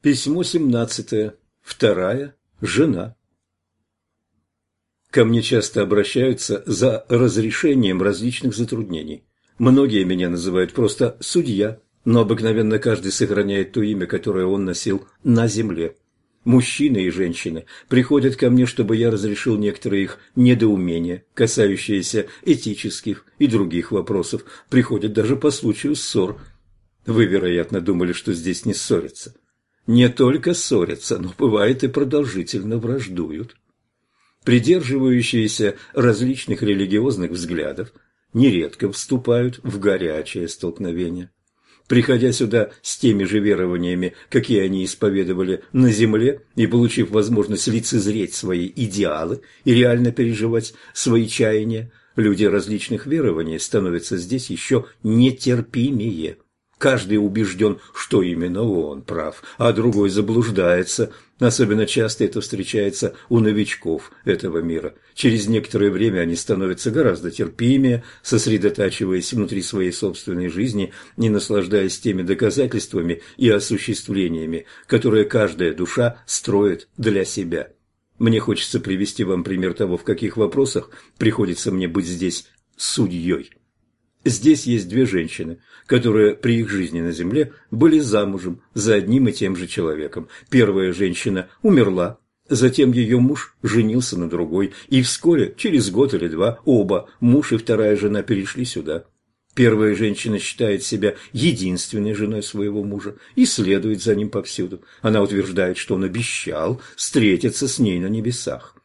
Письмо семнадцатое. Вторая жена. Ко мне часто обращаются за разрешением различных затруднений. Многие меня называют просто «судья», но обыкновенно каждый сохраняет то имя, которое он носил на земле. Мужчины и женщины приходят ко мне, чтобы я разрешил некоторые их недоумения, касающиеся этических и других вопросов, приходят даже по случаю ссор. Вы, вероятно, думали, что здесь не ссорятся не только ссорятся, но бывает и продолжительно враждуют. Придерживающиеся различных религиозных взглядов нередко вступают в горячее столкновение. Приходя сюда с теми же верованиями, какие они исповедовали на земле, и получив возможность лицезреть свои идеалы и реально переживать свои чаяния, люди различных верований становятся здесь еще нетерпимее – Каждый убежден, что именно он прав, а другой заблуждается. Особенно часто это встречается у новичков этого мира. Через некоторое время они становятся гораздо терпимее, сосредотачиваясь внутри своей собственной жизни, не наслаждаясь теми доказательствами и осуществлениями, которые каждая душа строит для себя. Мне хочется привести вам пример того, в каких вопросах приходится мне быть здесь судьей. Здесь есть две женщины, которые при их жизни на земле были замужем за одним и тем же человеком. Первая женщина умерла, затем ее муж женился на другой, и вскоре, через год или два, оба, муж и вторая жена, перешли сюда. Первая женщина считает себя единственной женой своего мужа и следует за ним повсюду. Она утверждает, что он обещал встретиться с ней на небесах.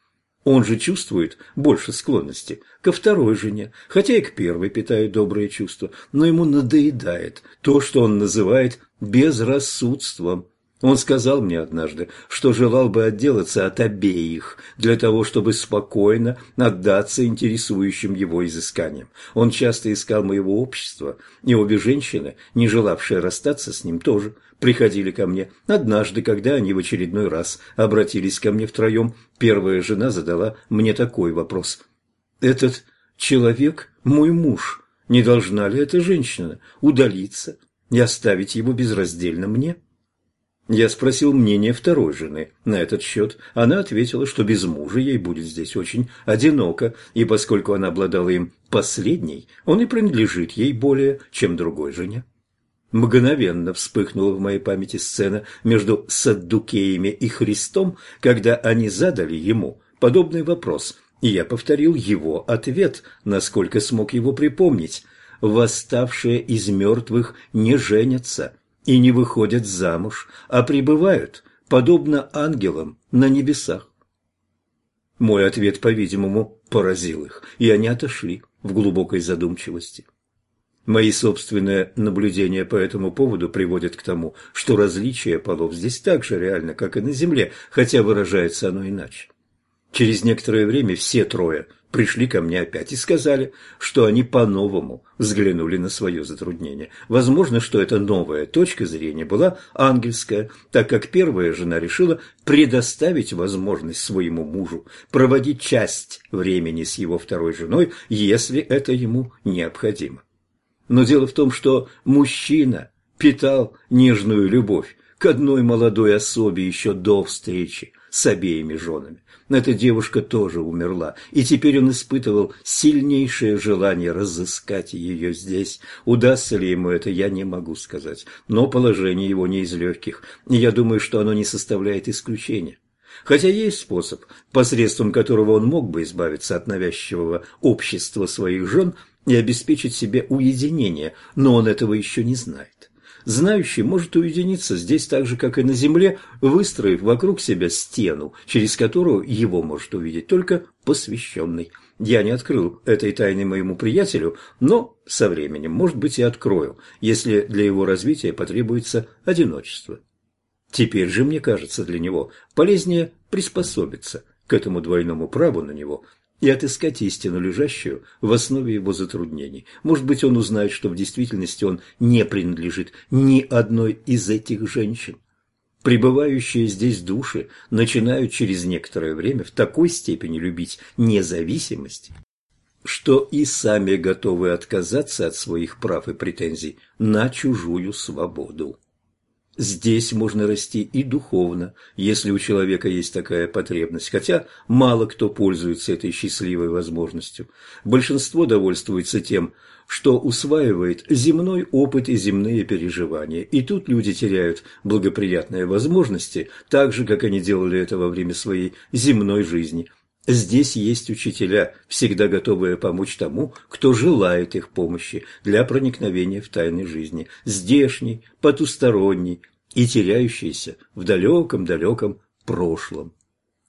Он же чувствует больше склонности ко второй жене, хотя и к первой питает добрые чувства, но ему надоедает то, что он называет безрассудством. Он сказал мне однажды, что желал бы отделаться от обеих, для того, чтобы спокойно отдаться интересующим его изысканиям. Он часто искал моего общества, и обе женщины, не желавшие расстаться с ним, тоже приходили ко мне. Однажды, когда они в очередной раз обратились ко мне втроем, первая жена задала мне такой вопрос. «Этот человек – мой муж. Не должна ли эта женщина удалиться и оставить его безраздельно мне?» Я спросил мнение второй жены на этот счет. Она ответила, что без мужа ей будет здесь очень одиноко, и поскольку она обладала им последней, он и принадлежит ей более, чем другой жене. Мгновенно вспыхнула в моей памяти сцена между Саддукеями и Христом, когда они задали ему подобный вопрос, и я повторил его ответ, насколько смог его припомнить. «Восставшие из мертвых не женятся» и не выходят замуж, а пребывают, подобно ангелам, на небесах. Мой ответ, по-видимому, поразил их, и они отошли в глубокой задумчивости. Мои собственные наблюдения по этому поводу приводят к тому, что различие полов здесь так же реально, как и на Земле, хотя выражается оно иначе. Через некоторое время все трое пришли ко мне опять и сказали, что они по-новому взглянули на свое затруднение. Возможно, что эта новая точка зрения была ангельская, так как первая жена решила предоставить возможность своему мужу проводить часть времени с его второй женой, если это ему необходимо. Но дело в том, что мужчина питал нежную любовь к одной молодой особе еще до встречи с обеими женами. Эта девушка тоже умерла, и теперь он испытывал сильнейшее желание разыскать ее здесь. Удастся ли ему это, я не могу сказать, но положение его не из легких, и я думаю, что оно не составляет исключения. Хотя есть способ, посредством которого он мог бы избавиться от навязчивого общества своих жен и обеспечить себе уединение, но он этого еще не знает. Знающий может уединиться здесь так же, как и на земле, выстроив вокруг себя стену, через которую его может увидеть только посвященный. Я не открыл этой тайны моему приятелю, но со временем, может быть, и открою, если для его развития потребуется одиночество. Теперь же, мне кажется, для него полезнее приспособиться к этому двойному праву на него – и отыскать истину, лежащую в основе его затруднений. Может быть, он узнает, что в действительности он не принадлежит ни одной из этих женщин. Пребывающие здесь души начинают через некоторое время в такой степени любить независимость, что и сами готовы отказаться от своих прав и претензий на чужую свободу. Здесь можно расти и духовно, если у человека есть такая потребность, хотя мало кто пользуется этой счастливой возможностью. Большинство довольствуется тем, что усваивает земной опыт и земные переживания, и тут люди теряют благоприятные возможности, так же, как они делали это во время своей земной жизни. Здесь есть учителя, всегда готовые помочь тому, кто желает их помощи для проникновения в тайны жизни, здешней, потусторонней и теряющейся в далеком-далеком прошлом.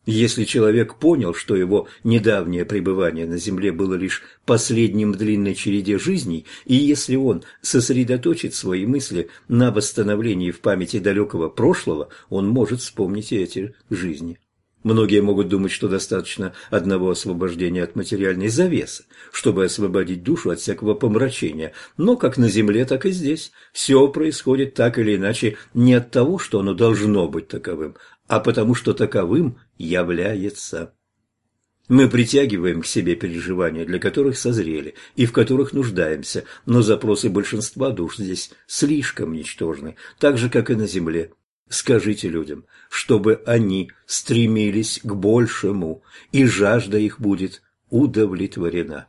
Если человек понял, что его недавнее пребывание на земле было лишь последним в длинной череде жизней, и если он сосредоточит свои мысли на восстановлении в памяти далекого прошлого, он может вспомнить эти жизни. Многие могут думать, что достаточно одного освобождения от материальной завесы, чтобы освободить душу от всякого помрачения. Но как на земле, так и здесь. Все происходит так или иначе не от того, что оно должно быть таковым, а потому что таковым является. Мы притягиваем к себе переживания, для которых созрели и в которых нуждаемся, но запросы большинства душ здесь слишком ничтожны, так же, как и на земле. Скажите людям, чтобы они стремились к большему, и жажда их будет удовлетворена.